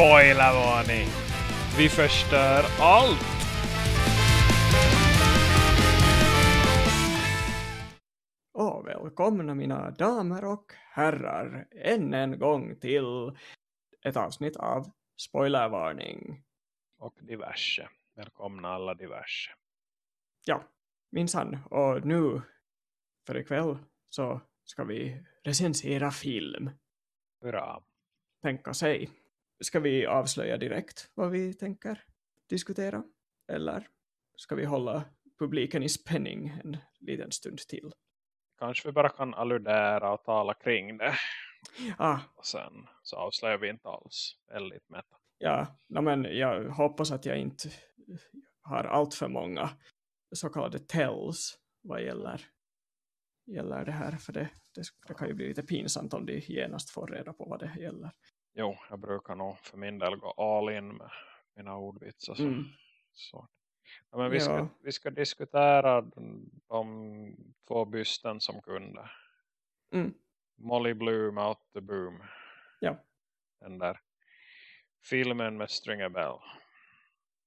Spoilervarning! Vi förstör allt! Och välkomna mina damer och herrar än en gång till ett avsnitt av Spoilervarning. Och diverse. Välkomna alla diverse. Ja, minsann. Och nu för ikväll så ska vi recensera film. Bra. Tänka sig. Ska vi avslöja direkt vad vi tänker diskutera? Eller ska vi hålla publiken i spänning en liten stund till? Kanske vi bara kan alludera och tala kring det. Ah, Och sen så avslöjar vi inte alls. Väldigt meta. ja, men jag hoppas att jag inte har allt för många så kallade tells vad gäller, gäller det här. För det, det, det kan ju bli lite pinsamt om de genast får reda på vad det gäller. Jo, jag brukar nog för min del gå all in med mina ordvitsar. Så. Mm. så. Ja, men vi, ska, Ja. vi ska diskutera de, de två bysten som kunde. Mm. Molly Bloom out the boom. Ja. Den där filmen med Stringer Bell.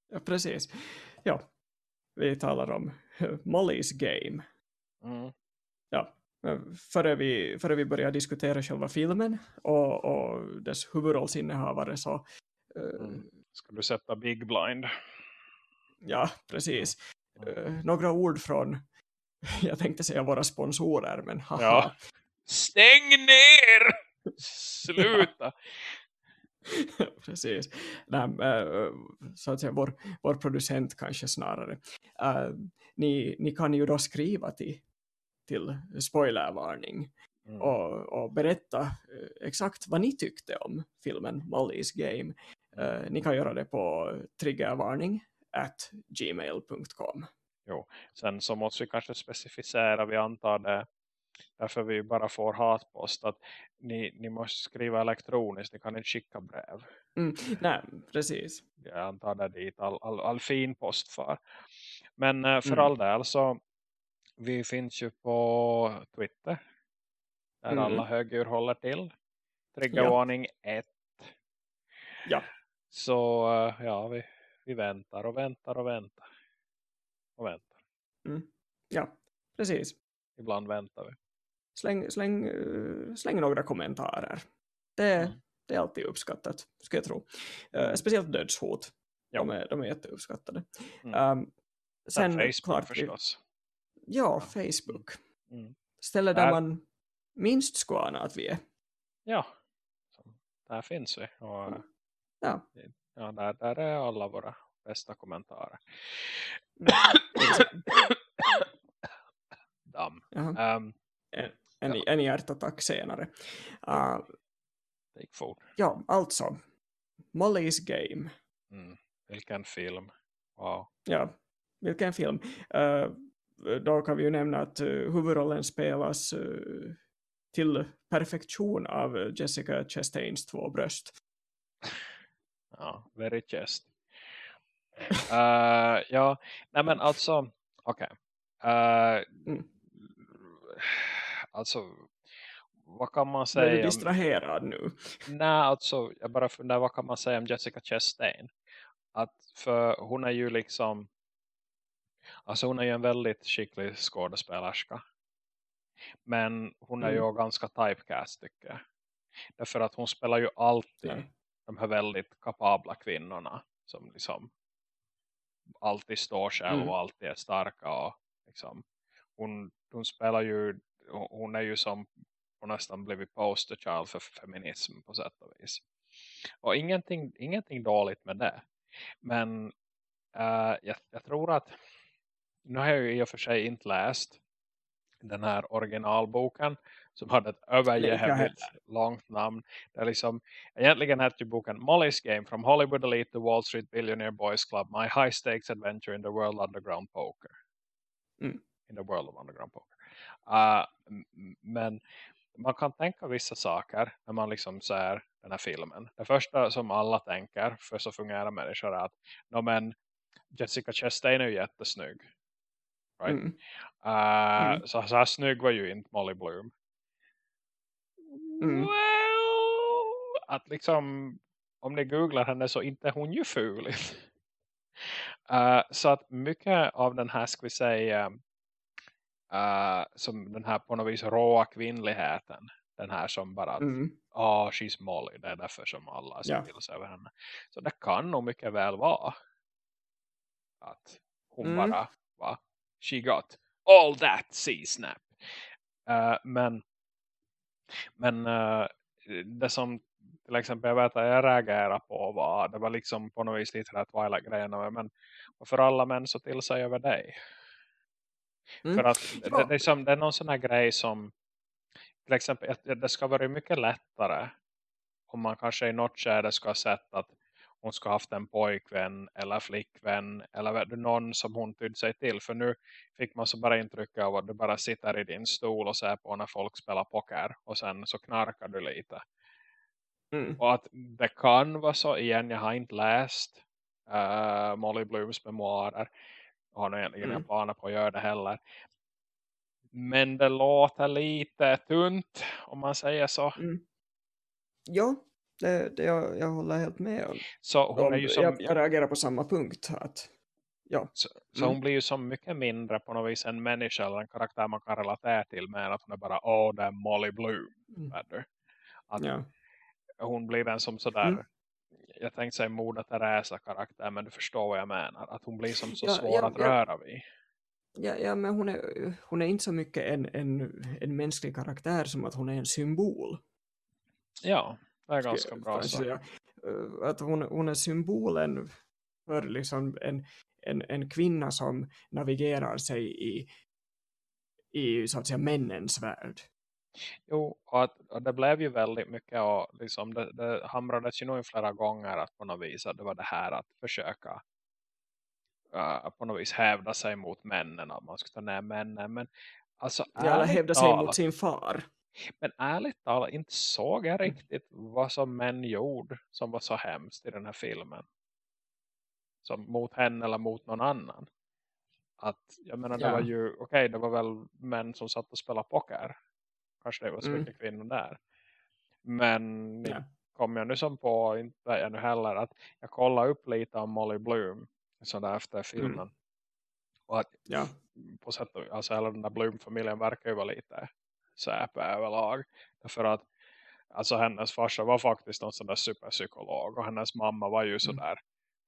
Ja, precis. Ja, vi talar om Molly's Game. Mm. Men före vi, före vi börjar diskutera själva filmen och, och dess huvudrollsinnehavare så eh, Mm. Ska du sätta Big Blind? ja, precis. Eh, några ord från, jag tänkte säga våra sponsorer, men haha. Ja. Stäng ner! Sluta! Precis. Nej, eh, så att säga, vår, vår producent kanske snarare. Eh, ni, ni kan ju då skriva till, till spoilervarning Mm. och, och berätta eh, exakt vad ni tyckte om filmen Molly's Game. Eh, ni kan göra det på triggervarning at gmail.com. Sen så måste vi kanske specificera, vi antar det därför vi bara får hatpost att ni, ni måste skriva elektroniskt, ni kan inte skicka brev. Mm, nej, precis. Jag antar det dit all, all, all fin post för. Men eh, för Mm. all del så vi finns ju på Twitter där Mm. alla högdjur håller till. Triggervarning 1. Ja. Så eh, ja, vi, vi väntar och väntar och väntar. Och väntar. Ja, precis. Ibland väntar vi. Släng, släng, eh, släng några kommentarer. Det, Mm. det är alltid uppskattat, ska jag tro. Eh, speciellt dödshot. Ja. De, är, de är jätteuppskattade. Mm. Um, Sen sen Facebook klart, förstås. Ja, Facebook. Mm. Stället där Där- man minst skulle ana att vi är. Ja, där finns vi. Och, Mm. Ja. ja, där, där är alla våra bästa kommentarer. Damm. Jaha. Um, En, en hjärtattack senare. Uh, det gick fort. ja, alltså. Molly's Game. Mm. Vilken film. Wow. Ja, vilken film. Eh, då kan vi ju nämna att uh, huvudrollen spelas eh, till perfektion av Jessica Chastains två bröst. Ja, very chest. Uh, ja, nej men alltså, okej. Uh, Mm. Alltså, vad kan man Är du säga? om- distraherad nu? Nej, alltså jag bara funderar vad kan man säga om Jessica Chastain? Att för hon är ju liksom alltså hon är ju en väldigt skicklig skådespelerska. Men hon är ju Mm. ganska typecast tycker jag. Därför att hon spelar ju alltid Ja. de här väldigt kapabla kvinnorna som liksom alltid står själv Mm. och alltid är starka och liksom hon, hon spelar ju hon är ju som hon nästan blivit poster child för feminism på sätt och vis. Och ingenting, ingenting dåligt med det. Men eh, jag, jag tror att nu har jag ju i och för sig inte läst den här originalboken som hade ett överjävligt långt namn. Det är liksom, egentligen heter ju boken Molly's Game from Hollywood Elite to Wall Street Billionaire Boys Club My High Stakes Adventure in the World Underground Poker. Mm. In the World of Underground Poker. Uh, men man kan tänka vissa saker när man liksom ser den här filmen. Det första som alla tänker, för så fungerar människor, är att no, men Jessica Chastain är ju jättesnygg. Right? Mm. Uh, Mm. så, så här snygg var ju inte Molly Bloom. Mm. Well, att liksom om ni googlar henne så inte hon ju ful. uh, så att mycket av den här ska vi säga uh, som den här på något vis råa kvinnligheten den här som bara Mm. ah, she's Molly, det är därför som alla Ja. spills över henne. Så det kan nog mycket väl vara att hon Mm. bara va, she got all that C-snap. Uh, men men uh, det som till exempel jag vet att jag reagerar på var det var liksom på något vis lite här Twilight-grejen men för alla män så till sig över dig. Mm. För att Ja. det, det, är som, det är någon sån här grej som till exempel det ska vara mycket lättare om man kanske i något skede ska ha sett att hon ska ha haft en pojkvän eller flickvän eller någon som hon tydde sig till. För nu fick man så bara intryck av att du bara sitter i din stol och ser på när folk spelar poker och sen så knarkar du lite. Mm. Och att det kan vara så, igen jag har inte läst uh, Molly Blooms memoarer och har nog egentligen Mm. planer på att göra det heller. Men det låter lite tunt om man säger så. Mm. Ja, det, det jag, jag håller helt med om. Så hon är ju som, jag, jag reagerar på samma punkt. Att, ja. så, så Mm. hon blir ju som mycket mindre på något vis en människa eller en karaktär man kan relatera till med att hon är bara, åh det är Molly Bloom. Mm. Att Ja. hon blir en som sådär, Mm. jag tänkte säga Moder Teresa karaktär men du förstår vad jag menar. Att hon blir som så Ja, svår ja, att ja. röra vid. Ja, ja, men hon är, hon är inte så mycket en, en, en mänsklig karaktär som att hon är en symbol. Ja, det är ganska bra säga. Eh, Att hon, hon är symbolen för liksom en, en, en kvinna som navigerar sig i, i så att säga männens värld. Jo, och, att, och det blev ju väldigt mycket och liksom det, det hamrades ju nog in flera gånger att på något vis att det var det här att försöka uh, på något vis hävda sig mot männen att man ska ta ner männen men alltså Ja, eller hävda sig mot sin far. Men ärligt talat inte såg jag Mm. riktigt vad som män gjorde som var så hemskt i den här filmen som mot henne eller mot någon annan att jag menar det Ja. var ju okej det var väl män som satt och spelade poker kanske det var så Mm. mycket kvinnor där men Ja. kom jag nu som på inte jag nu heller att jag kollade upp lite om Molly Bloom så där efter filmen Mm. och att Ja. på sätt och alltså hela den där Bloom-familjen verkar ju vara lite säpe överlag. Därför att alltså hennes farsa var faktiskt någon sån där superpsykolog och hennes mamma var ju sådär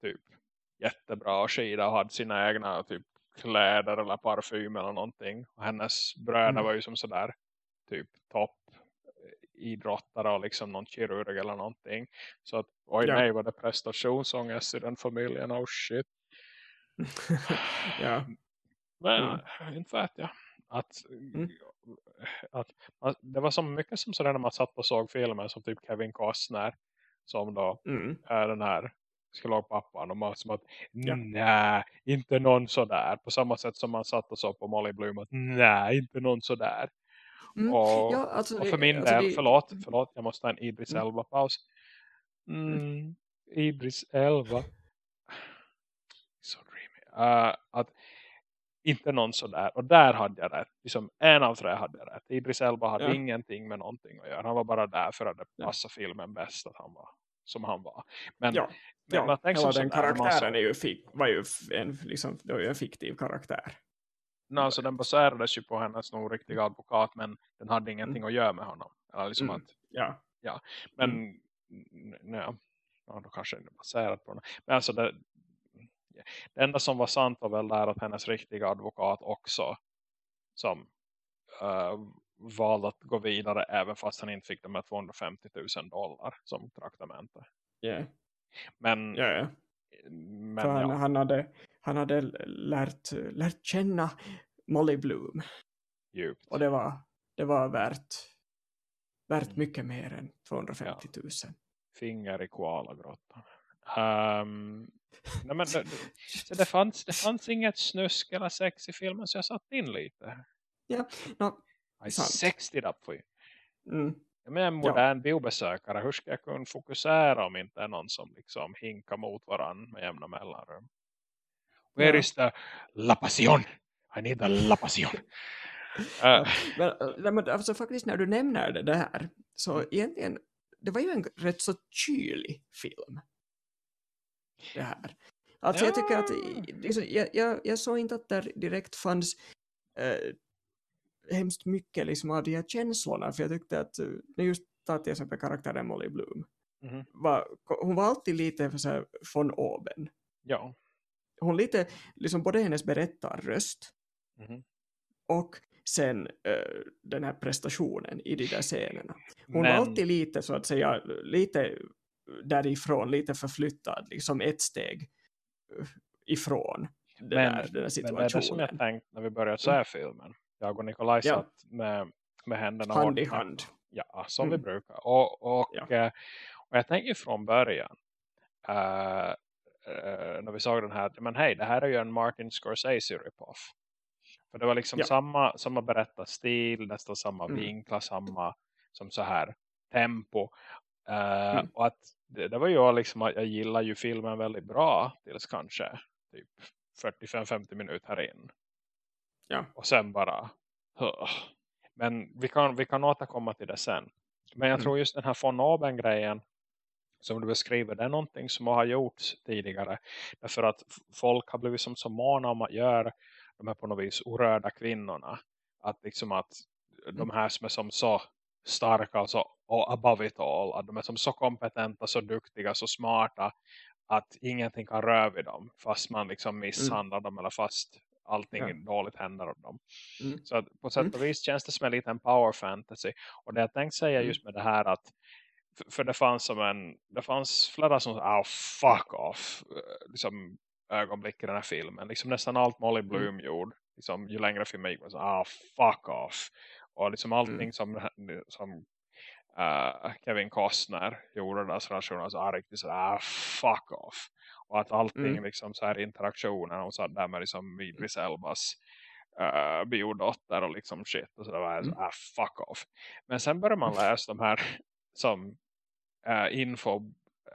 typ jättebra skida och hade sina egna typ kläder eller parfym eller någonting. Och hennes bröder Mm. var ju som sådär typ topp idrottare och liksom någon kirurg eller någonting. Så att oj Ja. nej var det prestationsångest i den familjen. Oh shit. Ja. men inte vet jag att, Mm. att att det var så mycket som sådär när man satt och såg filmer som typ Kevin Costner som då Mm. är den här psykologpappan och man som att Ja. nej, inte någon sådär på samma sätt som man satt och såg på Molly Bloom att nej, inte någon sådär Mm. och, ja, alltså och för min alltså del, det- förlåt, förlåt jag måste ha en Idris Mm. Elba-paus mm, Idris Elba så dreamy uh, att inte någon sådär. Och där hade jag rätt. Liksom en av tre hade jag rätt. Idris Elba hade Ja. ingenting med någonting att göra. Han var bara där för att det Ja. passade filmen bäst att han var som han var. Men, Ja, men ja hela den karaktären är ju var ju en, liksom, det var ju en fiktiv karaktär. No, alltså den baserades ju på hennes nog riktiga advokat men den hade ingenting att göra med honom. Eller liksom Mm. att, Ja, men n- nej, ja, då kanske det är baserat på honom. Men alltså det, det enda som var sant var väl där att hennes riktiga advokat också som uh, valde att gå vidare även fast han inte fick de här 250 000 dollar som traktamente. yeah. Men, ja, ja. men För han, ja, han, hade, han hade lärt, lärt känna Molly Bloom. djupt. Och det var, det var värt, värt Mm. mycket mer än 250 000. Finger i koalagrottan. Um, nej men det, så det, fanns, det fanns inget snusk eller sex i filmen så jag satt in lite. Nå, I Sant. sexed it up for you. mm, Jag är en modern biobesökare. Hur ska jag kunna fokusera om inte är någon som liksom hinkar mot varann med jämna mellanrum? Where Ja. is the la passion? I need the la passion. Uh, men, äh, men alltså faktiskt när du nämner det där så Mm. egentligen det var ju en rätt så kylig film. Det här. Alltså Ja. jag tycker att liksom, jag, jag, jag såg inte att där direkt fanns eh, hemskt mycket liksom, av de här känslorna för jag tyckte att, eh, just ta till exempel karaktären Molly Bloom, Mhm. var, hon var alltid lite för så här, von oben. Ja. Hon lite, liksom både hennes berättarröst Mhm. och sen eh, den här prestationen i de där scenerna. Hon Men- var alltid lite så att säga, lite därifrån, lite förflyttad, liksom ett steg eh, ifrån den, Men- där, den här Men det är situationen. det som jag tänkte när vi började se filmen. Jag och Nikolaj Ja. satt med, med händerna Hand i hand. Ja, som Mm. vi brukar. Och, och, Ja. eh, och jag tänker från början. eh, eh, när vi såg den här. Men hej, det här är ju en Martin Scorsese rip-off. För det var liksom Ja. samma, samma berättarstil. Nästan samma Mm. vinklar. Samma som så här tempo. Eh, Mm. Och att det, det var ju liksom att jag gillar ju filmen väldigt bra. Tills kanske typ 45-50 minuter in. Ja. Och sen bara. huh. Men vi kan, vi kan återkomma till det sen. Men jag Mm. tror just den här von Oben grejen som du beskriver, det är någonting som har gjorts tidigare. Därför att folk har blivit som så måna om att göra de här på något vis orörda kvinnorna. Att liksom att de här som är som så starka och så och above it all, att de är som så kompetenta, så duktiga, så smarta att ingenting kan röra vid dem fast man liksom misshandlar dem eller fast allting Ja. dåligt händer om dem. Mm. Så att på sätt och vis känns det som en liten power fantasy. Och det jag tänkte säga Mm. just med det här att för, det fanns som en det fanns flera som oh fuck off eh, liksom ögonblick i den här filmen. Liksom nästan allt Molly Mm. Bloom gjorde. Liksom, ju längre filmen gick var så ah fuck off. Och liksom allting Mm. som, som eh, Kevin Costner gjorde deras relation så ah, riktigt så ah fuck off. Och att allting Mm. liksom så här interaktionen och så där med liksom Idris Elbas uh, biodotter och liksom shit och så där var jag så, Mm. ah fuck off. Men sen börjar man läsa de här som uh, info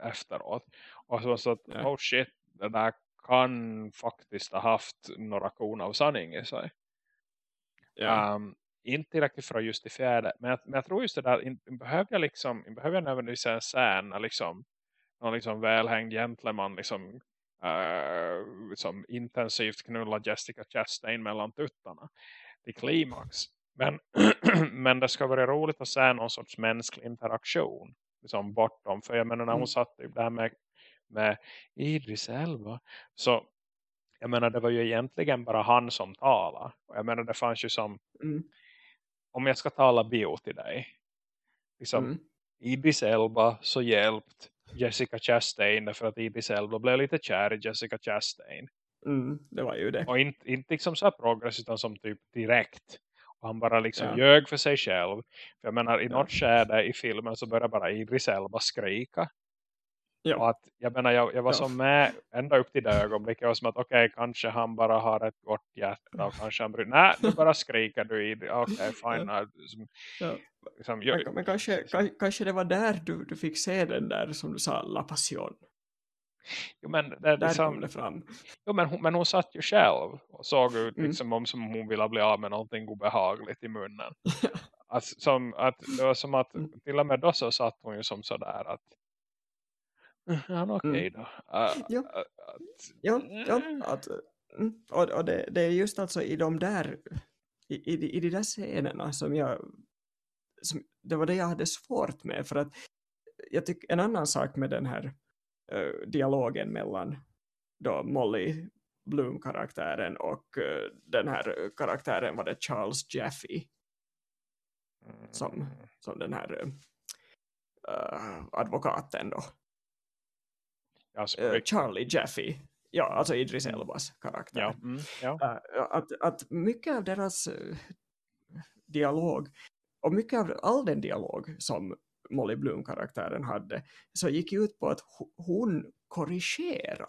efteråt och så, så att Ja. oh shit det där kan faktiskt ha haft några korn av sanning i sig. Ja. Um, inte tillräckligt för att justifiera det. Men jag, men jag tror just det där, inte behöver jag liksom, inte behöver jag nödvändigtvis en scen liksom, någon liksom välhängd gentleman liksom, uh, liksom intensivt knullar Jessica Chastain mellan tuttarna till klimax. Men, men det ska vara roligt att se någon sorts mänsklig interaktion liksom bortom. För jag menar när hon Mm. satt typ där med, med Idris Elba så jag menar det var ju egentligen bara han som talade. Och jag menar det fanns ju som Mm. Om jag ska tala bio till dig. Liksom, Mm. Idris Elba så hjälpt Jessica Chastain därför att Idris Elba blev lite kär i Jessica Chastain. Mm. Det var ju det. Och inte, inte liksom så här progress utan som typ direkt. Och han bara liksom Ja. ljög för sig själv. För jag menar i Ja. något skede i filmen så börjar bara Idris Elba skrika. Ja. Och att, jag menar jag, jag var Ja. som med ända upp till det ögonblicket. Jag var som att okej kanske han bara har ett gott hjärta. Och kanske han bryr Nej nu bara skriker du i det. Okej fine. Ja. Ja. Som, Ja. liksom, jag, Men, men kanske, ka- kanske det var där du, du fick se den där som du sa, La Passion. jo, men, det, är Där liksom, kom det fram. jo, men, hon, men hon satt ju själv. Och såg ut Mm. liksom, om som hon ville bli av med någonting obehagligt i munnen. Att, som, att det var som att Mm. till och med då så satt hon ju som sådär att Ja, okej Mm. då. Äh, Ja. äh, att, Ja, ja att, mm, och, och det, det är just alltså i de där i, i, i de där scenerna som jag som, det var det jag hade svårt med för att jag tycker en annan sak med den här eh, dialogen mellan då Molly Bloom-karaktären och eh, den här karaktären var det Charles Jaffe som, mm, som den här eh, advokaten då alltså, Eh, Charlie Jaffe ja alltså Idris Mm. Elbas karaktär ja, mm, ja. Äh, att, att mycket av deras eh, dialog och mycket av all den dialog som Molly Bloom-karaktären hade så gick ut på att ho- hon korrigera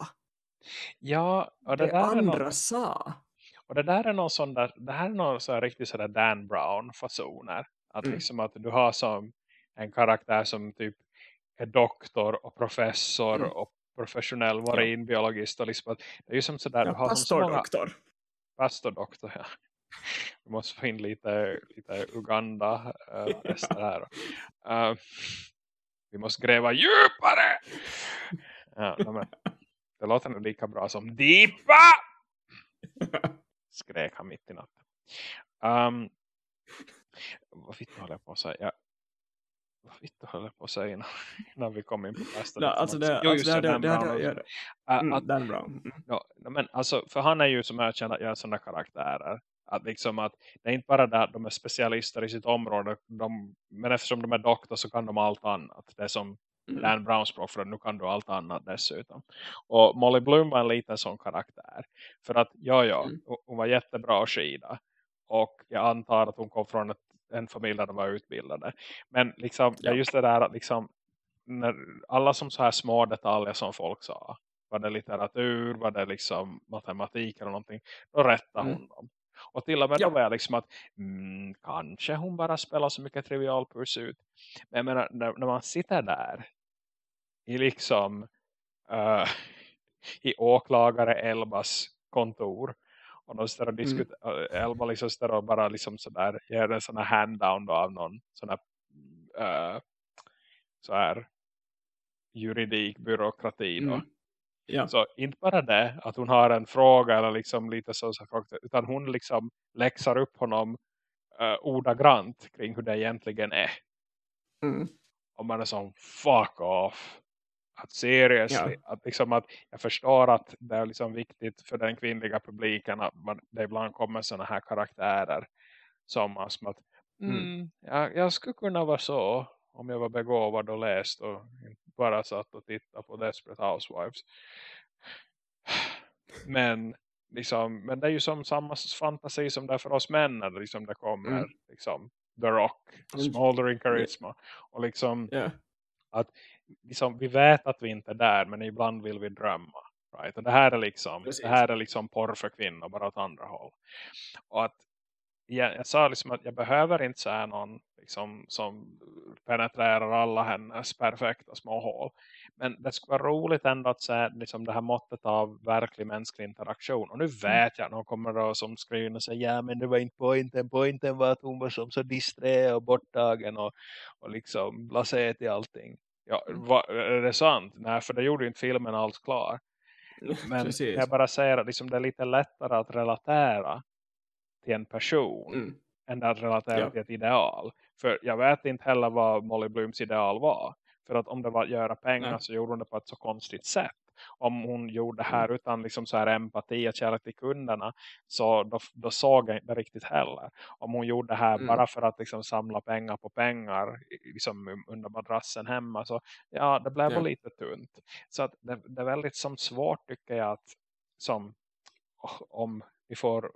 ja och det, det, där är andra någon, sa. och det där är någon sån där, det här är någon sån riktigt sådär Dan Brown fasoner. Att Mm. liksom att du har som en karaktär som typ är doktor och professor Mm. och professionell marinbiologist och liksom att det är ju som sådär Ja, du så pastordoktor. pastordoktor ja. Vi måste få in lite, lite Uganda äh, rester här. Uh, Vi måste gräva djupare! Ja, men, det låter nog lika bra som Deepa! Skrek han mitt i natten. Um, vad fick håller jag på att säga? Vad håller jag på att säga innan, innan vi kom in på nästa? No, alltså det, jo, alltså det, det, det, det, det, mm, Dan Brown. Mm. Ja, men alltså, för han är ju som jag känner, jag sådana karaktärer. Att liksom att det är inte bara det att de är specialister i sitt område. De, men eftersom de är doktor så kan de allt annat. Det är som mm. Dan Browns språk för nu kan du allt annat dessutom. Och Molly Bloom var en liten sån karaktär. För att ja, ja, mm. hon var jättebra skida. Och jag antar att hon kom från ett, en familj där de var utbildade. Men liksom, ja. just det där att liksom, när alla som så här små detaljer som folk sa. Var det litteratur, var det liksom matematik eller någonting. Då rättade mm. hon dem. Och till och med ja. då var jag liksom att mm, kanske hon bara spelar så mycket trivial pursuit. Men jag menar, när, när man sitter där i liksom uh, i åklagare Elbas kontor och de står och diskuterar, mm. Elba liksom står och bara liksom sådär ger en sån här hand-down av någon sån här uh, så här juridik, byråkrati då. Mm. Ja. Så inte bara det att hon har en fråga eller liksom lite så, så utan hon liksom läxar upp honom uh, ordagrant kring hur det egentligen är. Mm. Och man är som fuck off. Att seriously, ja. att liksom att jag förstår att det är liksom viktigt för den kvinnliga publiken att man, det ibland kommer sådana här karaktärer som, som att mm, mm. Jag, jag skulle kunna vara så om jag var begåvad och läst och bara satt och tittade på Desperate Housewives. Men liksom, men det är ju som samma fantasi som det är för oss män när liksom det kommer mm. liksom, The Rock. Smoldering Charisma och liksom yeah. Att liksom, vi vet att vi inte är där men ibland vill vi drömma right? och det här är liksom det här är liksom porr för kvinnor bara åt andra håll och att jag, jag sa liksom att jag behöver inte säga någon liksom, som penetrerar alla hennes perfekta små hål. Men det skulle vara roligt ändå att se liksom, det här måttet av verklig mänsklig interaktion. Och nu mm. vet jag, någon kommer då som skriver och säger ja men det var inte pointen. Pointen var att hon var som så disträ och borttagen och, och liksom blasé till allting. Ja, mm. var, är det sant? Nej, för det gjorde ju inte filmen alls klar. Men jag bara säger att liksom, det är lite lättare att relatera till en person mm. än att relatera ja. till ett ideal. För jag vet inte heller vad Molly Blooms ideal var. För att om det var att göra pengar Nej. så gjorde hon det på ett så konstigt sätt. Om hon gjorde det här mm. utan liksom så här empati och kärlek till kunderna så då, då såg jag inte riktigt heller. Om hon gjorde det här mm. bara för att liksom samla pengar på pengar liksom under madrassen hemma så ja, det blev ja. lite tunt. Så att det, det är väldigt som svårt tycker jag att som om vi får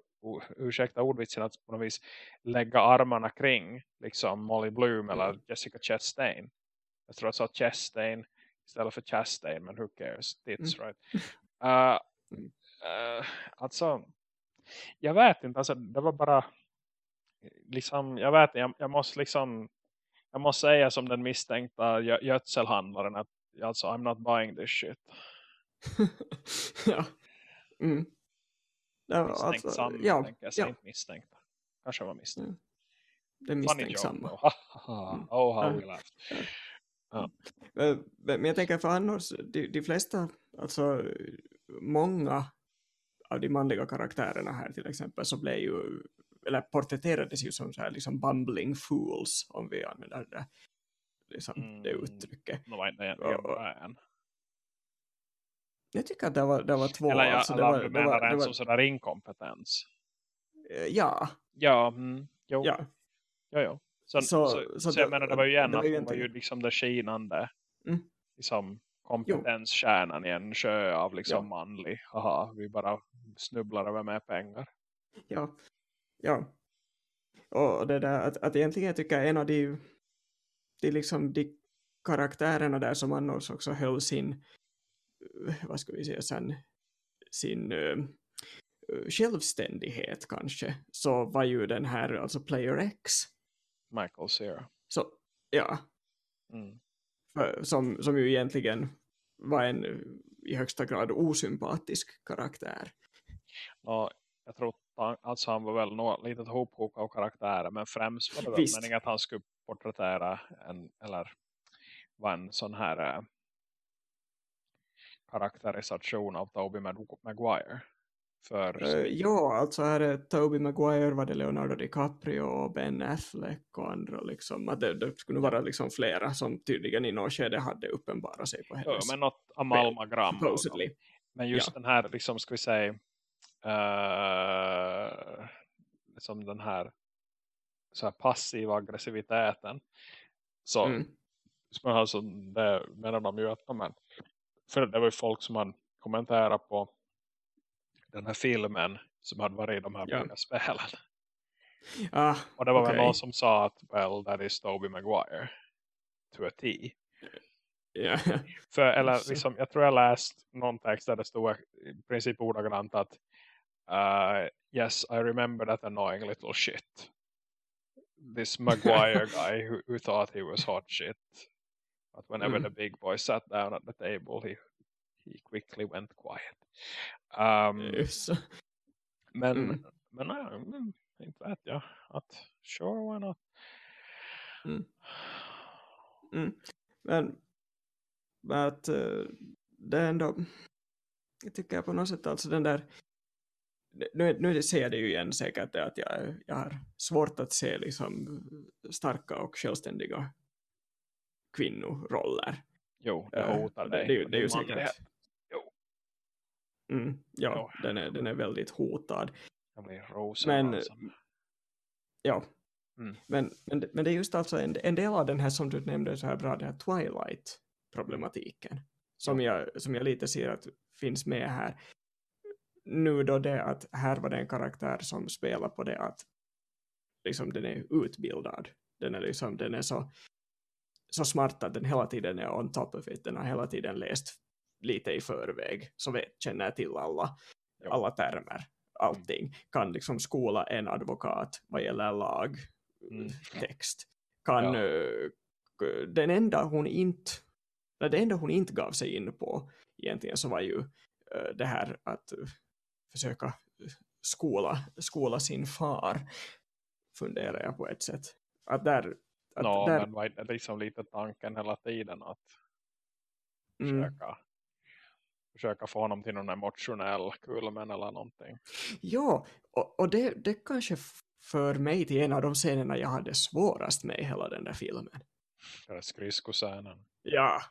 ursäkta ordvitsen att på något vis lägga armarna kring liksom Molly Bloom eller mm. Jessica Chastain. Jag tror att jag sa Chastain istället för Chastain men who cares, tits mm. right. Uh, uh, alltså jag vet inte, alltså det var bara liksom, jag vet jag, jag måste liksom jag måste säga som den misstänkta gö gödselhandlaren att alltså I'm not buying this shit. ja. Mm. Ja, misstänksamma, alltså, ja, tänker jag. Ja. Inte misstänkta. Kanske var misstänkt. Mm. Det är misstänksamma. mm. oh, how we laughed. Ja. Men jag tänker för annars, de, de flesta, alltså många av de manliga karaktärerna här till exempel så blev ju, eller porträtterades ju som så här liksom bumbling fools om vi använder det, liksom, mm. det uttrycket. Det var inte en, jag tycker att det var, det var två. Eller jag alltså, det var, det var, det var, som sådär inkompetens. Eh, ja. Ja, mm, jo. Ja. Jo, jo. Så, så, så, så, så jag menar, det var ju igen det var ju, var ju liksom det skinande mm. liksom, kompetenskärnan i en sjö av liksom ja. manlig. Haha, vi bara snubblar över med pengar. Ja, ja. Och det där att, att egentligen jag tycker en av de, de, liksom, de karaktärerna där som annars också höll sin vad ska vi säga sen, sin uh, självständighet kanske, så var ju den här, alltså Player X. Michael Cera. Så, ja. Mm. För, som, som ju egentligen var en i högsta grad osympatisk karaktär. Ja, jag tror alltså han var väl något litet hophok av karaktärer men främst var det väl meningen att han skulle porträttera en, eller var en sån här karaktärisation av Tobey Maguire. För uh, ja, alltså här är Tobey Maguire, var det Leonardo DiCaprio och Ben Affleck och andra liksom. Att det, det skulle vara liksom flera som tydligen i något skede hade uppenbara sig på hennes. Ja, men något amalmagram. Men just ja. den här, liksom ska vi säga, uh, liksom den här, så här passiva aggressiviteten. Så, mm. så alltså, det menar de ju att men, för det var ju folk som hade kommenterat på den här filmen som hade varit i de här ja. spelen. Ah, och det var okay. väl någon som sa att well, that is Tobey Maguire to a T. Yeah. För, eller liksom, jag tror jag läst någon text där det stod i princip ordagrant att uh, yes, I remember that annoying little shit. This Maguire guy who, who thought he was hot shit. But whenever mm. the big boy sat down at the table, he, he quickly went quiet. Um, yes. Men, mm. men nej, inte vet jag. Att, sure, why not? Mm. Mm. Men att uh, det är ändå jag tycker på något sätt alltså den där nu, nu ser jag det ju igen säkert att jag, jag har svårt att se liksom starka och självständiga kvinnoroller. Jo, det hotar dig. Det, det, det är ju säkert. Jo. Mm, ja, jo. Den, är, den är väldigt hotad. Men, ja. Mm. Men, men, men det är just alltså en, en del av den här som du nämnde så här bra, den här Twilight-problematiken. Som jag, som jag lite ser att finns med här. Nu då det att här var det en karaktär som spelar på det att liksom den är utbildad. Den är liksom, den är så så smart att den hela tiden är on top of it. Den har hela tiden läst lite i förväg. Så vet, känner till alla, alla termer. Allting. Kan liksom skola en advokat vad gäller lag, mm. text. Kan ja. uh, den enda hon inte det enda hon inte gav sig in på egentligen så var ju uh, det här att uh, försöka skola, skola sin far funderar jag på ett sätt. Att där, att no, där... men var det liksom lite tanken hela tiden att mm. försöka, försöka få honom till någon emotionell kulmen eller någonting. Ja, och, och det, det kanske för mig till en av de scenerna jag hade svårast med i hela den där filmen. Det skridskoscenen. Ja.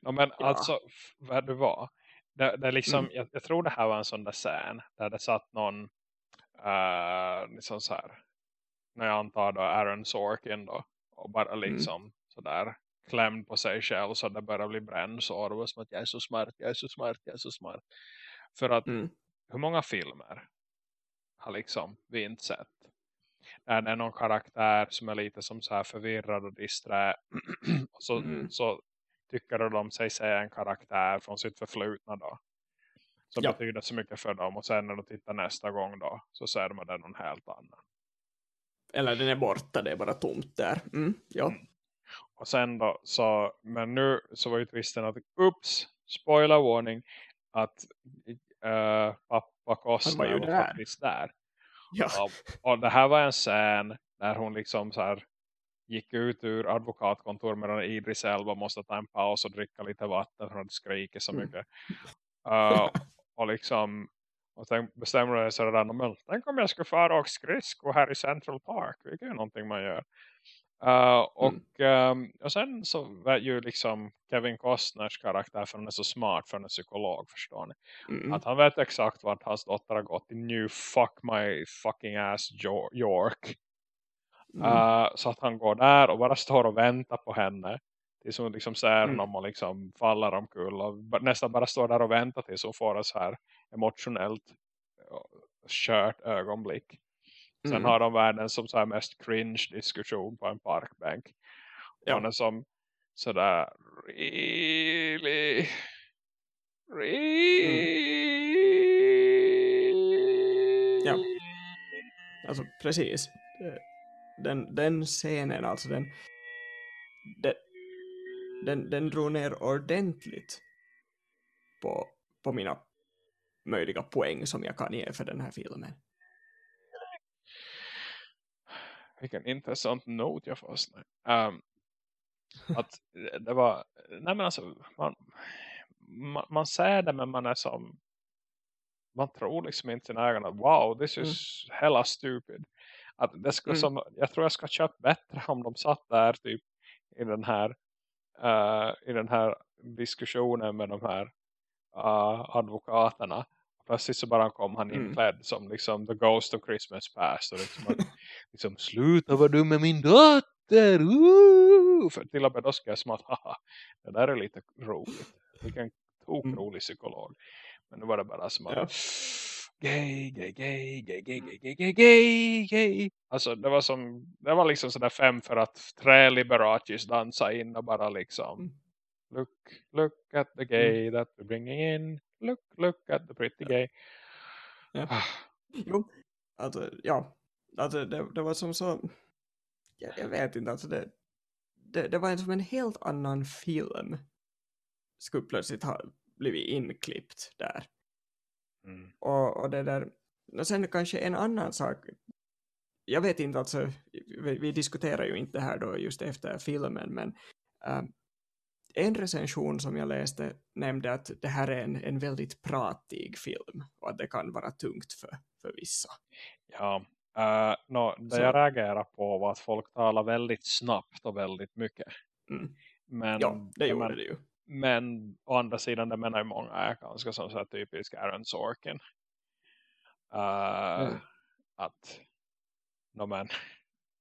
No, men ja. alltså, vad det var. Det, det liksom, mm. jag, jag, tror det här var en sån där scen där det satt någon uh, liksom så här, när jag antar då Aaron Sorkin då och bara mm. liksom mm. sådär klämd på sig själv så det börjar bli brännsår och som att jag är så smart, jag är så smart, jag är så smart. För att mm. hur många filmer har liksom vi inte sett? Där det är någon karaktär som är lite som så här förvirrad och disträ och så, mm. så tycker de sig säga en karaktär från sitt förflutna då. Som ja. betyder så mycket för dem och sen när de tittar nästa gång då så ser de att det är någon helt annan eller den är borta, det är bara tomt där. Mm, ja. Mm. Och sen då, så, men nu så var ju twisten att, ups, spoiler warning, att äh, pappa Costner var, var faktiskt där. Ja. Och, och, det här var en scen där hon liksom så här gick ut ur advokatkontor medan Idris Elba måste ta en paus och dricka lite vatten för att skrika så mm. mycket. Mm. Uh, och liksom och sen bestämmer jag sådär, men tänk om jag ska fara och skridsko här i Central Park. Vilket är någonting man gör. Uh, och, mm. um, och sen så var ju liksom Kevin Costners karaktär för han är så smart för en psykolog förstår ni. Mm. Att han vet exakt vart hans dotter har gått i New Fuck My Fucking Ass York. Mm. Uh, så att han går där och bara står och väntar på henne. Tills hon liksom ser mm. och liksom faller omkull. Och nästan bara står där och väntar tills hon får så här emotionellt kört ögonblick. Sen mm. har de världen som så här mest cringe diskussion på en parkbänk. Ja. Han är som sådär really really mm. ja alltså precis den, den scenen alltså den, den den, den drog ner ordentligt på, på mina möjliga poäng som jag kan ge för den här filmen. Vilken intressant not jag fastnade. Um, att det var, nej men alltså, man, man, man ser det men man är som, man tror liksom inte i ögonen, wow, this is mm. hella stupid. Att det ska mm. som, jag tror jag ska köpa bättre om de satt där typ i den här uh, i den här diskussionen med de här uh, advokaterna. Plötsligt så bara kom han mm. inklädd som liksom the ghost of Christmas past. Och liksom, att, liksom sluta vara du med min dotter. Ooh! För till och med då ska jag som att haha, det där är lite roligt. Vilken tokrolig mm. psykolog. Men nu var det bara som att ja gay, gay, gay, gay, gay, gay, gay, gay, gay, gay. Alltså det var som, det var liksom sådär fem för att tre Liberachis dansa in och bara liksom look, look at the gay that we're bringing in. Look, look at the pretty gay. Ja. Ah. Jo, alltså, ja. Alltså, det, det var som så, jag, jag vet inte, alltså det, det, det var som en helt annan film skulle plötsligt ha blivit inklippt där. Mm. Och, och det där, och sen kanske en annan sak, jag vet inte alltså, vi, vi diskuterar ju inte här då just efter filmen, men äh, en recension som jag läste nämnde att det här är en, en väldigt pratig film och att det kan vara tungt för, för vissa. Ja, uh, no, det Så. jag reagerar på var att folk talar väldigt snabbt och väldigt mycket. Mm. Men, ja, det gjorde men, det ju. Men å andra sidan, det menar ju många är ganska som så här typisk Aaron Sorkin. Uh, mm. Att, no men,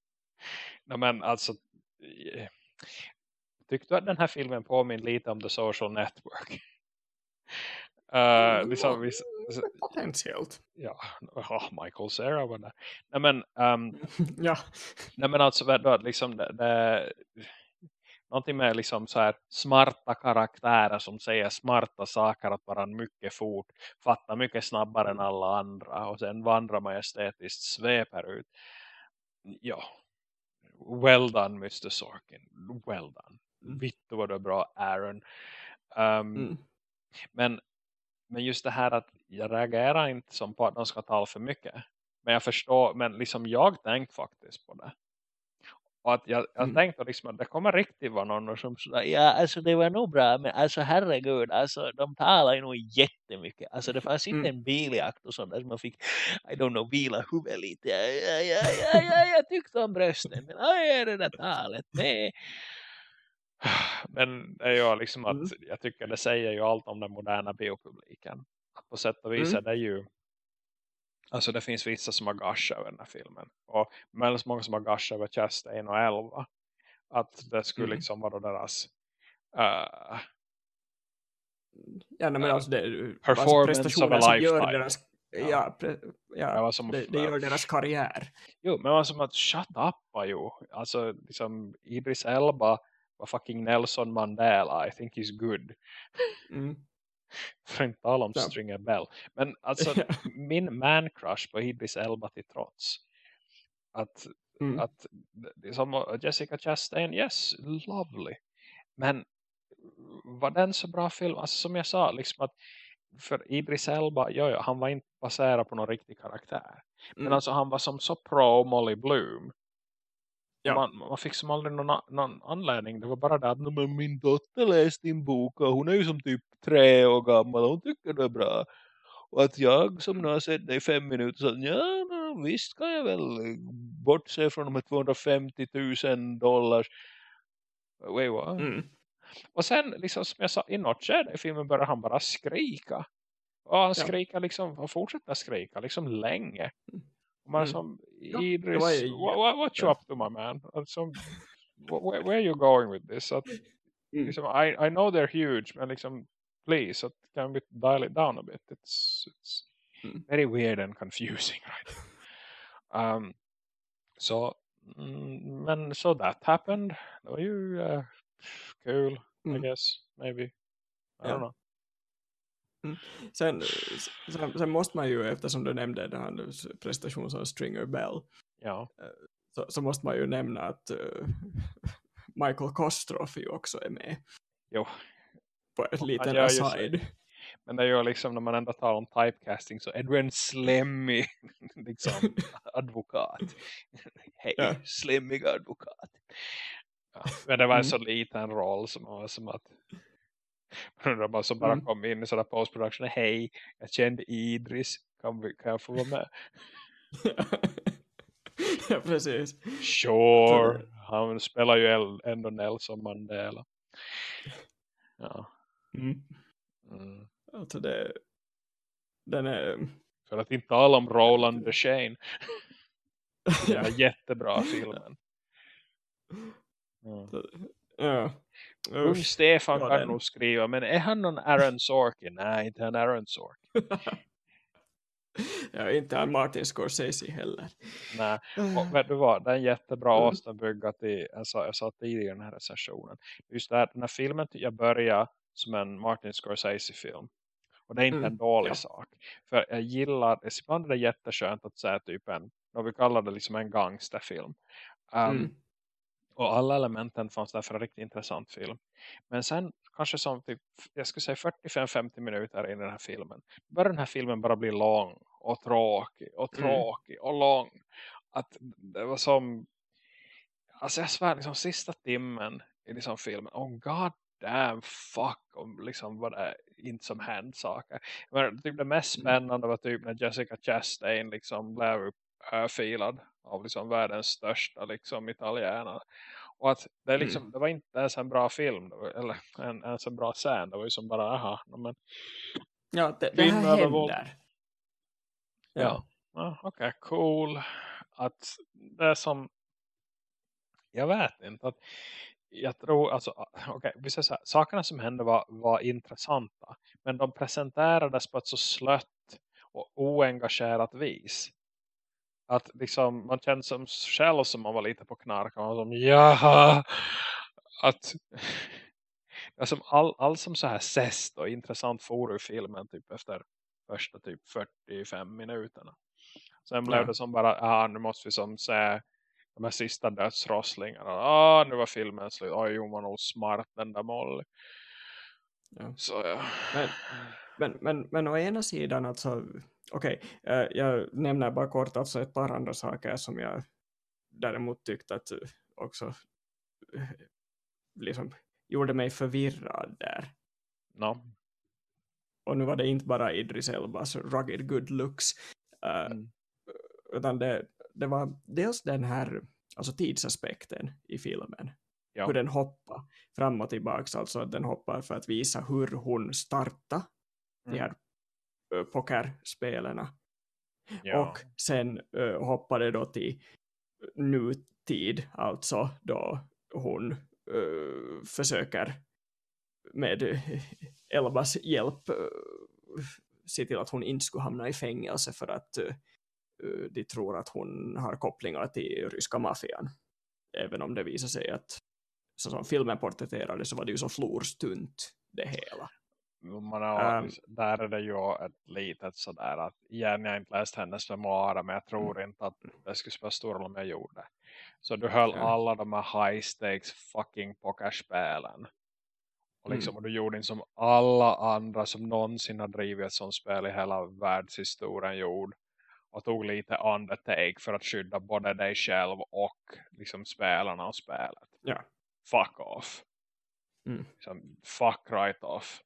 no men alltså, tyckte du att den här filmen påminner lite om The Social Network? Uh, liksom, vi, potentiellt. Ja, oh, Michael Cera var där. Nej men, um, ja. nej men alltså, liksom, det, det, någonting med liksom så här smarta karaktärer som säger smarta saker att vara mycket fort, fatta mycket snabbare än alla andra och sen vandra majestätiskt sveper ut. Ja, well done Mr. Sorkin, well done. Mm. Vittu vad du är bra Aaron. Um, mm. men, men just det här att jag reagerar inte som på att de ska tala för mycket. Men jag förstår, men liksom jag tänkte faktiskt på det. Och att jag, jag mm. tänkte liksom att det kommer riktigt vara någon som sådär, ja alltså det var nog bra men alltså herregud, alltså de talar ju nog jättemycket. Alltså det fanns inte mm. en biljakt och sånt där som man fick, I don't know, vila huvudet lite. Ja, ja, ja, ja, ja, jag tyckte om brösten men aj, är det där talet, nej. Men det är ju liksom att mm. jag tycker det säger ju allt om den moderna biopubliken. På sätt och vis mm. är det ju Alltså det finns vissa som har gashat över den här filmen. Och men många som har gashat över Chastain och Elva. Att det skulle mm. liksom vara deras... Uh, ja, nej, men uh, alltså det, performance alltså of a lifetime. Deras, ja, ja, ja det, det, det, gör deras karriär. Jo, men var som att shut up ju. Alltså liksom Idris Elba var fucking Nelson Mandela. I think he's good. Mm. För inte tala om ja. Stringer Bell. Men alltså min man crush på Idris Elba till trots. Att, mm. att som Jessica Chastain, yes, lovely. Men var den så bra film? Alltså som jag sa, liksom att för Idris Elba, ja, ja, han var inte baserad på någon riktig karaktär. Men mm. alltså han var som så pro Molly Bloom Ja. Man, man fick som aldrig någon, någon anledning. Det var bara det att men min dotter läste din bok och hon är ju som typ tre år gammal och hon tycker det är bra. Och att jag som nu har sett dig i fem minuter så ja, visst kan jag väl bortse från de här 250 000 dollars. Wait, what? Mm. Och sen liksom som jag sa i något skede i filmen börjar han bara skrika. Och han ja. liksom och fortsätter skrika liksom länge. Mm. Man mm. som Idris, what, what, what you up to my man? Alltså, where, where are you going with this? Att, mm. liksom, I, I know they're huge, men liksom, please, att, can we dial it down a bit? It's, it's mm. very weird and confusing, right? um, så, mm, men so that happened. Var ju uh, mm. I guess, maybe. I ja. don't know. Mm. Sen, sen, sen, måste man ju, eftersom du nämnde den här prestation som Stringer Bell, ja. Eh, så, så, måste man ju nämna att uh, Michael Kostroff ju också är med. Jo. På ett liten aside. Men det är ju liksom när man ändå talar om typecasting så Edwin Slemmy liksom advokat. Hej, ja. slemmig advokat. Ja. Men det var en Mm. så liten roll som som att de bara, som bara Mm. kom in i sådana postproduktioner. Hej, jag kände Idris. Kan, vi, kan jag få vara med? ja, precis. Sure. Han spelar ju ändå Nelson Mandela. Ja. Mm. Mm. Alltså det, den är... För att inte tala om Roland. Den här jättebra filmen. Mm. ja. Ung. Stefan Ja, kan den. nog skriva. Men är han någon Aaron Sorkin? Nej, inte han Aaron Sorkin. ja, inte han Martin Scorsese heller. Nej. Och vet du vad? Det är en jättebra Mm. Austin-bygga till, sa, jag sa tidigare i den här recensionen. Just det här, den här filmen jag börjar som en Martin Scorsese-film. Och det är inte Mm, en dålig ja. sak. För jag gillar, ibland är det jätteskönt att se typ en, vad vi kallar det liksom en gangsterfilm. Um, Mm. Och alla elementen fanns där för en riktigt intressant film. Men sen kanske som typ, jag skulle säga 45-50 minuter in i den här filmen. Börjar den här filmen bara bli lång och tråkig och Mm. tråkig och lång. Att det var som, alltså jag svär liksom sista timmen i liksom filmen. Oh god damn fuck om liksom vad det är, inte som hänt saker. Men typ det mest Mm. spännande var typ när Jessica Chastain liksom blev upp örfilad av liksom världens största liksom italienare. Och att det, liksom, det var inte ens en bra film, eller en, ens en bra scen. Det var ju som bara, aha, men, Ja, det, det här över våld. händer. ja, ja okej, cool. Att det är som, jag vet inte, att jag tror, alltså, okej, vi säger så här, sakerna som hände var, var intressanta. Men de presenterades på ett så slött och oengagerat vis. Att liksom, man kände som själv som man var lite på knark. Och man var som, jaha! Att, alltså all, all som så här sest och intressant for ur filmen typ efter första typ 45 minuterna. Sen blev Ja. det som bara, ah, nu måste vi som se de här sista dödsrosslingarna. Ah, nu var filmen slut. Oj, hon var nog smart den där Molly. Ja. Så ja. Men, men, men, men å ena sidan alltså, okej, eh, jag nämner bara kort alltså ett par andra saker som jag däremot tyckte att eh, också eh, liksom gjorde mig förvirrad där. No. Och nu var det inte bara Idris Elbas rugged good looks, eh, Mm. utan det, det var dels den här alltså tidsaspekten i filmen. Ja. Hur den hoppar fram och tillbaka, alltså att den hoppar för att visa hur hon startar de Mm. här pokerspelarna. Ja. Och sen hoppar det då till nutid, alltså då hon uh, försöker med Elbas hjälp uh, se till att hon inte skulle hamna i fängelse för att uh, de tror att hon har kopplingar till ryska maffian. Även om det visar sig att så som filmen porträtterade så var det ju så florstunt det hela. Man har, Ehm. där är det ju ett litet sådär att igen jag har inte läst hennes memoarer men jag tror inte att det skulle spela stor roll om jag gjorde. Så du höll Ja. alla de här high stakes fucking pokerspelen. Och, liksom, Mm. och du gjorde inte som alla andra som någonsin har drivit ett sånt spel i hela världshistorien gjord. Och tog lite undertake för att skydda både dig själv och liksom spelarna och spelet. Ja. Fuck off. Mm. Liksom, fuck right off.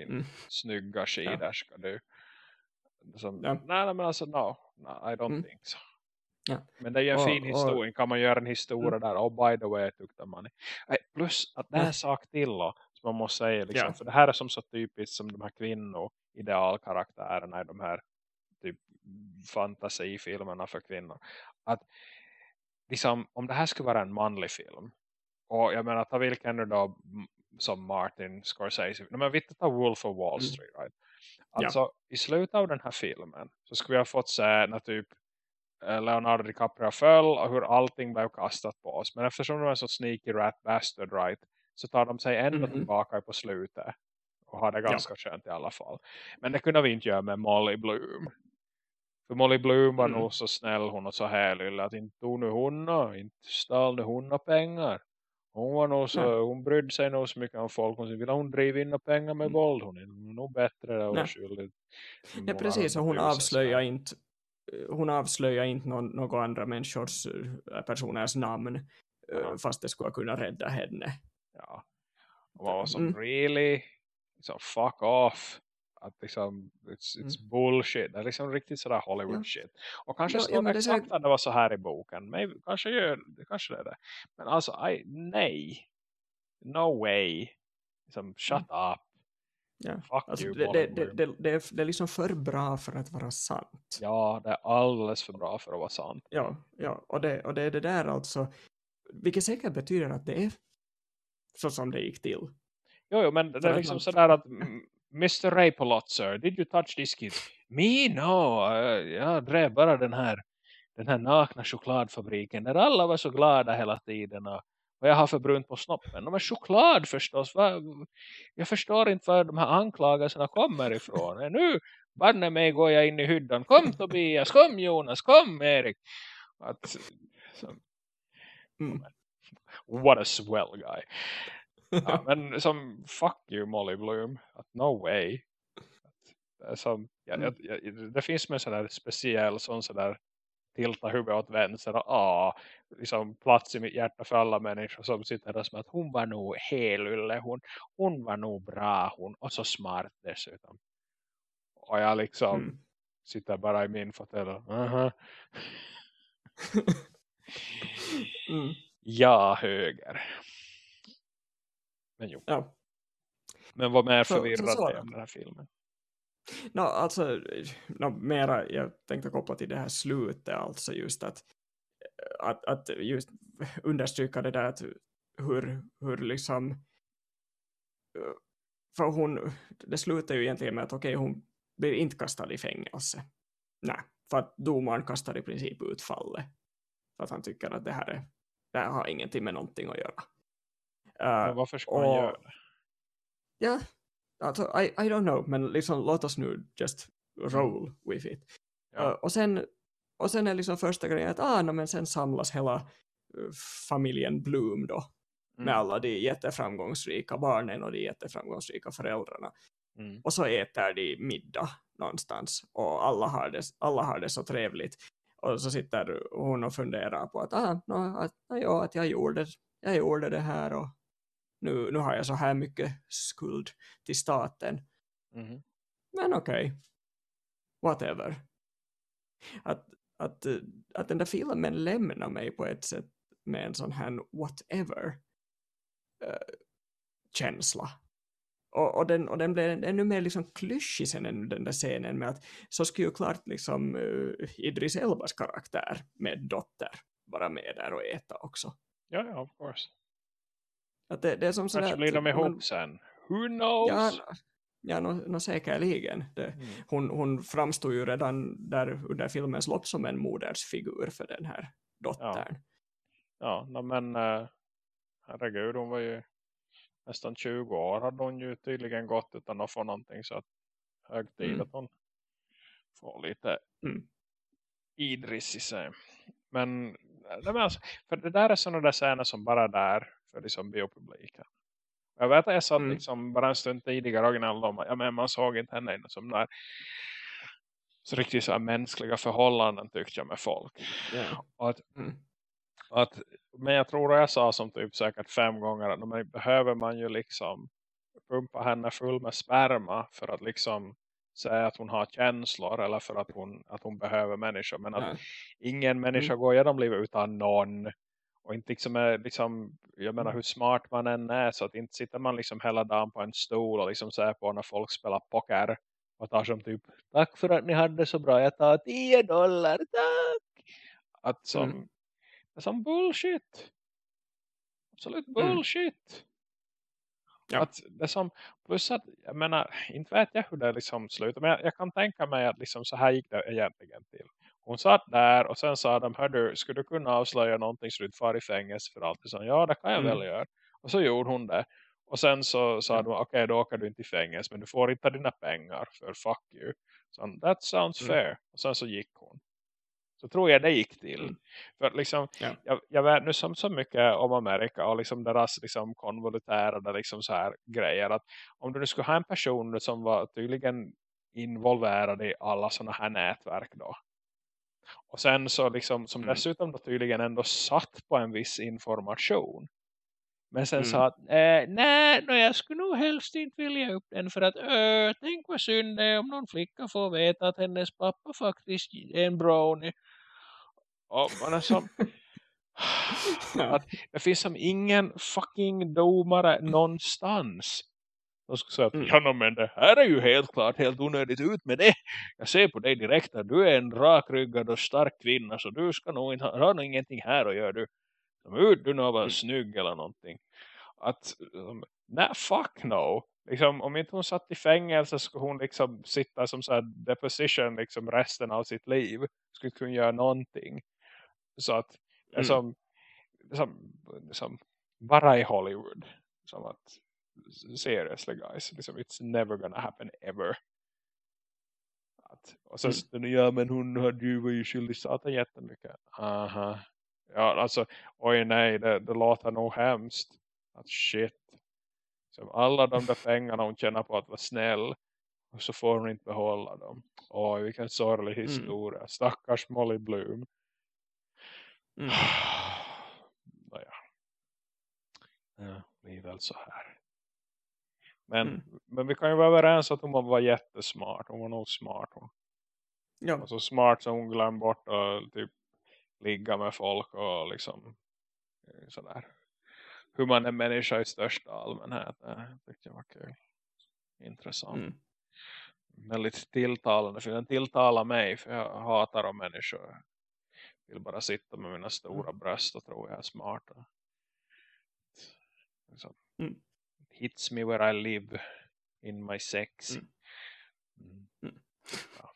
Din Mm. snygga skidor ska du. Som, Ja. Nej, nej, men alltså no, no I don't Mm. think so. Ja. Men det är ju en Och- fin och- historia. Kan man göra en historia Mm. där? Oh by the way, man. Nej, Plus att det är Ja. en sak till då, som man måste säga. Liksom, Ja. För det här är som så typiskt som de här kvinnor idealkaraktärerna i de här typ fantasifilmerna för kvinnor. Att liksom, om det här skulle vara en manlig film. Och jag menar, ta vilken nu då som Martin Scorsese. Men vi tar Wolf of Wall Mm. Street, right? Ja. Alltså, i slutet av den här filmen så skulle vi ha fått se när typ eh, Leonardo DiCaprio föll och hur allting blev kastat på oss. Men eftersom de är så sneaky rat bastard, right? Så tar de sig ändå Mhm. tillbaka på slutet. Och har det ganska skönt i alla fall. Men det kunde vi inte göra med Molly Bloom. För Molly Bloom var Mm. nog så snäll hon och så härlig att inte tog nu hon och inte stal nu hon pengar. Hon var nog så, Nej. hon brydde sig nog så mycket om folk. Hon ville hon driva in pengar med Mm. våld. Hon är nog bättre och Nej. skyldig. Ja, precis, och hon avslöjar inte hon avslöjar inte någon, några andra människors eh, personers namn ja. fast det skulle kunna rädda henne. Ja. Och man var som Mm. really liksom, fuck off. Att liksom, it's, it's bullshit. Det är liksom riktigt sådär Hollywood Ja. shit. Och kanske Ja, står ja, är så- exakt att det var så här i boken. Maybe, kanske, gör, kanske det är det. Men alltså, I, nej. No way. Liksom, shut up. Ja. Fuck Alltså, you, det, det, det, det, är, det är liksom för bra för att vara sant. Ja, det är alldeles för bra för att vara sant. Ja, ja och, det, och det är det där alltså, vilket säkert betyder att det är så som det gick till. Jo, jo men det är liksom sådär att mm, Mr. Rapalot, sir, did you touch this kid? Me? No, eh, jag drev bara den här den här nakna chokladfabriken där alla var så glada hela tiden och jag har för brunt på snoppen. Men choklad förstås. Va? Jag förstår inte var de här anklagelserna kommer ifrån. Nu, banne mig går jag in i hyddan. Kom Tobias, kom Jonas, kom Erik. Att, så, Mm. what a swell guy. Ja, men som fuck you Molly Bloom. Att no way. Att, är som, ja, Mm. jag, det finns med sådär speciell sån sådär tilta huvudet åt vänster och ah, liksom plats i mitt hjärta för alla människor som sitter där som att hon var nog helylle, hon, hon var nog bra hon och så smart dessutom. Och jag liksom Mm. sitter bara i min fåtölj och aha, Mm. ja höger. Men jo, Ja. men vad mer Så- så förvirrad så är den här filmen? No, alltså, no, mera, jag tänkte koppla till det här slutet, alltså just att, att, att just understryka det där att hur, hur liksom, för hon, det slutar ju egentligen med att okej, hon blir inte kastad i fängelse. Nej, för att domaren kastar i princip ut fallet. För att han tycker att det här, är, det här har ingenting med någonting att göra. Eh, Men varför ska man och- göra det? Ja, alltså, I, I don't know, men liksom låt oss nu just roll with it. Ja. Uh, och, sen, och sen är liksom första grejen att ah, no, men sen samlas hela uh, familjen Bloom då med Mm. alla de jätteframgångsrika barnen och de jätteframgångsrika föräldrarna. Mm. Och så äter de middag någonstans och alla har det, alla har det så trevligt. Och så sitter hon och funderar på att, ah, no, att, ja, att jag, gjorde, jag gjorde det här och nu, nu har jag så här mycket skuld till staten. Mhm. Men okej, whatever. Att, att, att den där filmen lämnar mig på ett sätt med en sån här whatever eh, känsla. Och, och, den, och den blev ännu mer liksom klyschig sen än den där scenen med att så skulle ju klart liksom uh, Idris Elbas karaktär med dotter vara med där och äta också. Ja, ja, of course. Att det, det är som sådär Kanske blir de ihop sen. Who knows? Ja, ja no, no, säkerligen. Det, Mm. hon, hon framstod ju redan där under filmens lopp som en modersfigur för den här dottern. Ja, no, men uh, herregud, hon var ju nästan 20 år hade hon ju tydligen gått utan att få någonting så att hög tid Mm. att hon får lite Mm. idris i sig. Men, nej, men alltså, för det där är sådana där scener som bara är där för liksom biopubliken. Jag vet att jag satt Mm. liksom bara en stund tidigare och gnällde om ja, men man såg inte henne som där så riktigt så mänskliga förhållanden tyckte jag med folk. Och att, Mm. att, men jag tror att jag sa som typ säkert fem gånger att men behöver man ju liksom pumpa henne full med sperma för att liksom säga att hon har känslor eller för att hon, att hon behöver människor. Men att Ja. ingen människa går genom livet utan någon. Och inte liksom, är, liksom, jag menar hur smart man än är så att inte sitter man liksom hela dagen på en stol och liksom ser på när folk spelar poker och tar som typ tack för att ni hade så bra, jag tar 10 dollar, tack! Att som, Mm. det är som bullshit. Absolut Mm. bullshit. Ja. Att det som, plus att, jag menar, inte vet jag hur det liksom slutar. Men jag, jag kan tänka mig att liksom så här gick det egentligen till. Hon satt där och sen sa de, hör du, skulle du kunna avslöja någonting så du inte far i fängelse för allt? Så, ja, det kan jag Mm. väl göra. Och så gjorde hon det. Och sen så sa Ja. de, okej då åker du inte i fängelse men du får inte dina pengar för fuck you. Så that sounds Mm. fair. Och sen så gick hon. Så tror jag det gick till. Mm. För liksom, Ja. jag, jag vet nu som så mycket om Amerika och liksom deras liksom konvoluterade liksom så här grejer. Att om du nu skulle ha en person som var tydligen involverad i alla sådana här nätverk då. Och sen så liksom, som Mm. dessutom då tydligen ändå satt på en viss information. Men sen Mm. sa att eh, nej, no, jag skulle nog helst inte vilja upp den för att öh, tänk vad synd det är om någon flicka får veta att hennes pappa faktiskt är en brownie. Och man är som, att det finns som ingen fucking domare någonstans. De skulle säga att Mm. ja, no, men det här är ju helt klart helt onödigt ut med det. Jag ser på dig direkt att du är en rakryggad och stark kvinna så du ska nog inte ha, nog ingenting här att göra. Du, som ut du nog vara Mm. snygg eller någonting. Att, um, nej fuck no. Liksom, om inte hon satt i fängelse skulle hon liksom sitta som så här deposition liksom resten av sitt liv. Skulle kunna göra någonting. Så att Mm. som, som, som bara i Hollywood. Som att seriously guys, liksom, it's never gonna happen ever. Att, och så mm. ja men hon hade ju var ju skyldig satan jättemycket. Aha. Ja alltså, oj nej, det, det låter nog hemskt. Att shit. Så alla de där pengarna hon tjänar på att vara snäll. Och så får hon inte behålla dem. Oj, vilken sorglig historia. Mm. Stackars Molly Bloom. Mm. Ja, det är väl så här. Men, Mm. men vi kan ju vara överens att hon var jättesmart. Hon var nog smart. Hon. Ja. så smart så hon glömde bort att typ ligga med folk och liksom eh, sådär. Hur man är människa i största allmänhet. Det tyckte jag var kul. Intressant. Mm. Väldigt tilltalande. För den tilltalar mig. För jag hatar om människor. Vill bara sitta med mina stora bröst och tro jag är smart. Så. Mm. Hits me where I live in my sex. Mm. Mm. Ja.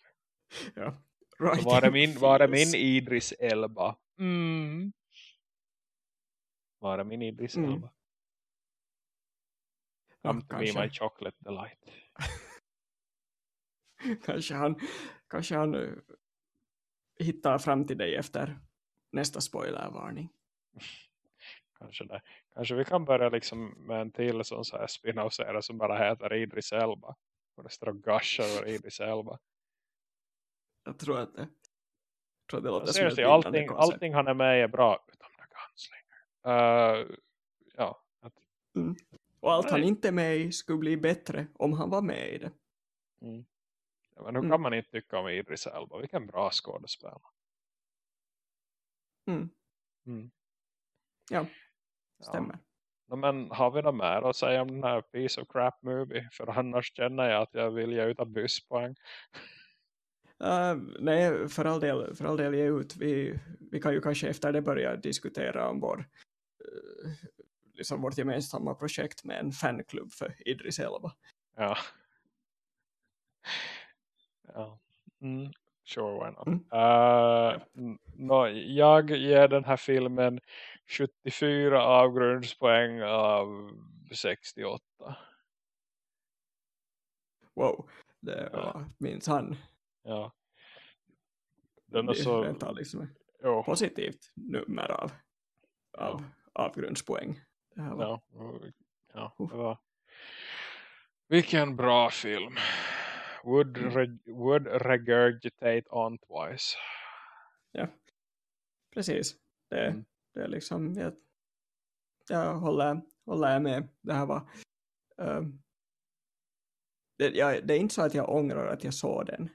ja. Right var det min, var det min. Idris Elba? Mm. Var det min Idris Mm. Elba? Ja, Come to me my chocolate delight. kanske han, kanske han eh, hittar fram till dig efter nästa spoilervarning. Kanske det. Kanske vi kan börja liksom med en till sån så här spin-off-serie som bara heter Idris Elba. Och det står och gushar över Idris Elba. Jag tror att det, jag tror att det låter som ett allting, allting han är med är bra. Utom The Gunslinger. Uh, ja. Att, Och allt han Nej. inte är med i skulle bli bättre om han var med i det. mm. ja, men hur Mm. kan man inte tycka om Idris Elba? Vilken bra skådespelare. Mm. Mm. Ja, stämmer. Ja, men har vi något mer att säga om den här piece of crap movie? För annars känner jag att jag vill ge ut en busspoäng. Uh, nej, för all del, för all del ge ut. Vi, vi kan ju kanske efter det börja diskutera om vår, eh, liksom vårt gemensamma projekt med en fanklubb för Idris Elba. Ja. Ja. Mm. Sure, why not. Mm. Uh, n- no, jag ger den här filmen 74 avgrundspoäng av 68. Wow, det Ja. var minns han. Ja. Den är så... rent av liksom Jo, positivt nummer av, av avgrundspoäng. Det här var, ja, ja, det var... Vilken bra film. Would, Mm. re, would regurgitate on twice. Precis. Det, Mm. Det är liksom, jag, jag håller, håller med. Det här var, ehm, det, jag, det är inte så att jag ångrar att jag såg den.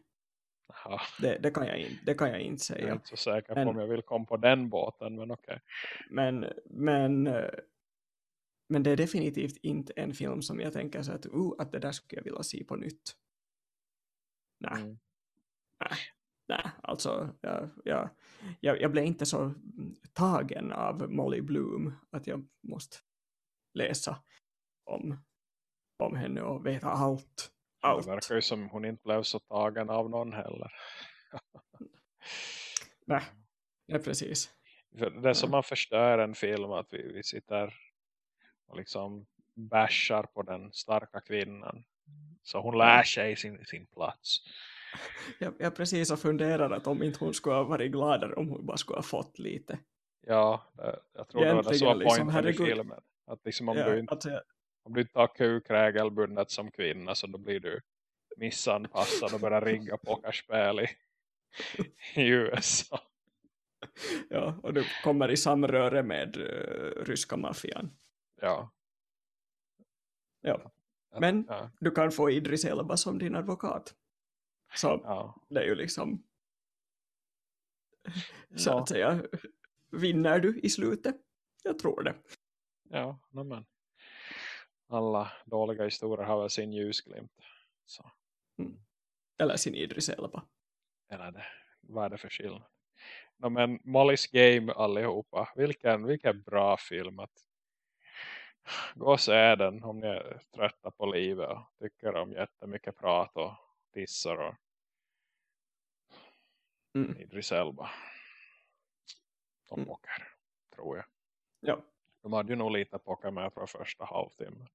Det, det, kan, jag in, det kan jag inte jag är säga. inte så säker Men- på om jag vill komma på den båten, men okej. Men, men, eh, men det är definitivt inte en film som jag tänker så att, uh, att det där skulle jag vilja se på nytt. Nej, Mm. nej alltså jag, jag, jag, jag blev inte så tagen av Molly Bloom att jag måste läsa om, om henne och veta allt. allt. Det verkar ju som hon inte blev så tagen av någon heller. Nej, ja, precis. För det är som man förstör en film att vi, vi sitter och liksom bashar på den starka kvinnan. Så hon lär sig sin, sin plats. Jag, jag precis har funderat att om inte hon skulle ha varit gladare om hon bara skulle ha fått lite. Ja, jag tror var det var Egentligen liksom, poängen i herregud. filmen. Att liksom om, Ja, du inte, alltså, jag- om du inte har kuk regelbundet som kvinna så då blir du missanpassad och börjar rigga pokerspel i i USA. Ja, och du kommer i samröre med uh, ryska maffian. Ja. Ja. Men ja. du kan få Idris Elba som din advokat. Så ja. det är ju liksom så Ja. att säga vinner du i slutet? Jag tror det. Ja, men. Alla dåliga historier har väl sin ljusglimt. Så, Eller sin Idris Elba. eller det, vad är det för skillnad? No, men Molly's Game allihopa. Vilken, vilken bra film att gå och se den om ni är trötta på livet och tycker om jättemycket prat och tissar och Mm. Idris Elba. Och Mm. poker, tror jag. Ja. De hade ju nog lite poker med från första halvtimmen.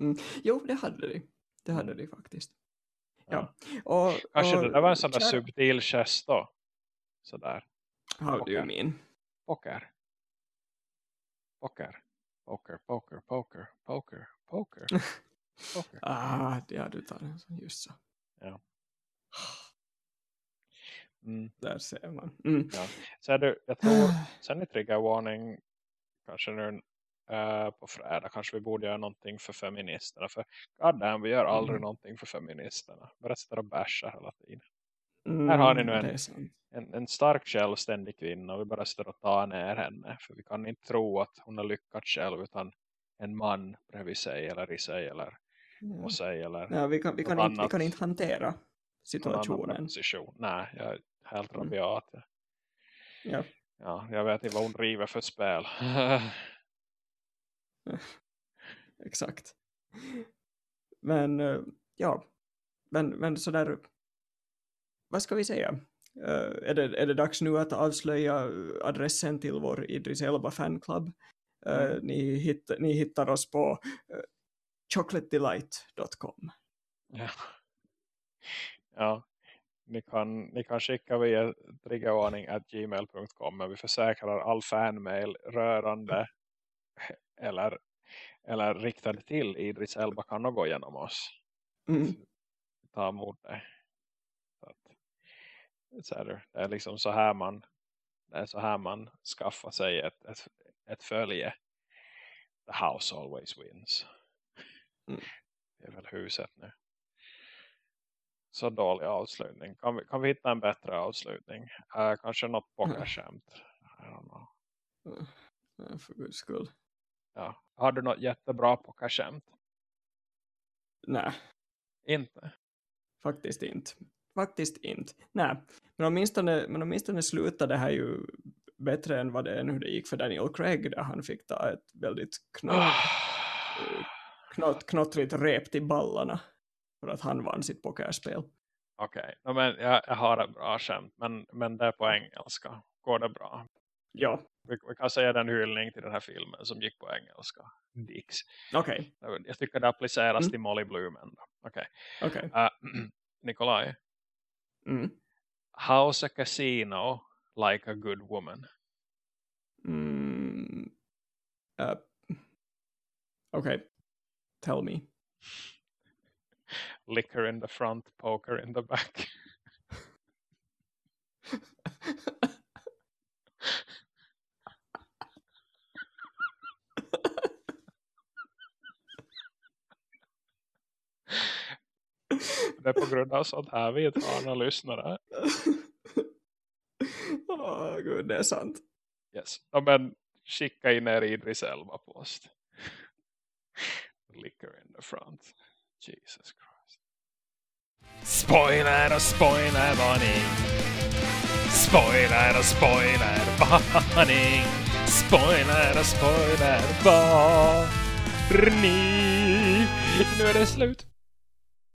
Mm. Jo, det hade de. Det hade de faktiskt. Ja. Ja. Och, Kanske och, det där var en sån där kära- subtil gest då. Sådär. How do you Poker. mean? Poker. Poker. Poker, poker, poker, poker, poker. poker. Ah, ja, du tar en sån just så. Mm. Där ser man. Mm. Så är det, jag tror, sen i triggervarning kanske nu äh, på fredag kanske vi borde göra någonting för feministerna. För god damn, vi gör aldrig Mm. någonting för feministerna. Bara sitter och bashar hela tiden. Mm, Här har ni nu en- är. En, en stark självständig kvinna och vi bara sitter och tar ner henne. För vi kan inte tro att hon har lyckats själv utan en man bredvid sig eller i sig eller Ja. på sig eller Ja, vi, kan, vi, kan något inte, vi annat. kan inte hantera situationen. Nej, jag är helt Mm. rabiat. Ja. Ja, jag vet inte vad hon driver för spel. Exakt. Men eh, ja, men, men sådär, vad ska vi säga? Eh, är, det, är det dags nu att avslöja adressen till vår Idris Elba fanclub? Uh, Mm. ni, hitt, ni hittar oss på uh, chocolatedelight.com. ja. ja. Ni kan, ni kan skicka via triggervarning at gmail.com men vi försäkrar all fanmail rörande eller, eller riktad till Idris Elba kan nog gå genom oss. Mm. ta emot det. Så att, så är det, det är liksom så här man det är så här man skaffar sig ett, ett, ett följe. The house always wins. Mm. Det är väl huset nu. Så dålig avslutning. Kan vi, kan vi hitta en bättre avslutning? Uh, kanske något pokerskämt. I don't know. Ja, för guds skull. Ja. Har du något jättebra pokerskämt? Nej, Inte. faktiskt inte. Faktiskt inte. Nej, men åtminstone, men åtminstone slutade det här ju bättre än vad det är nu det gick för Daniel Craig där han fick ta ett väldigt knott, knott, knottrigt rep till ballarna för att han vann sitt pokerspel. Okej, okay. men jag, jag har ett bra skämt. Men, men det är på engelska. Går det bra? Ja, Vi, vi kan säga den hyllning till den här filmen som gick på engelska. Dix. okej, Jag tycker det appliceras Mm. till Molly Blumen. Okej. okej. Uh, Nikolaj. Mm. How's a casino like a good woman? Mm. Uh, okej, tell me. Liquor in the front, poker in the back. Det är på grund av sånt här vi inte har några lyssnare. Åh gud, det är sant. Yes. Ja, men skicka in er Idris Elba post. Liquor in the front. Jesus Christ. Spoiler och spoiler varning. Spoiler och spoiler varning. Spoiler och spoiler varning. Nu är det slut.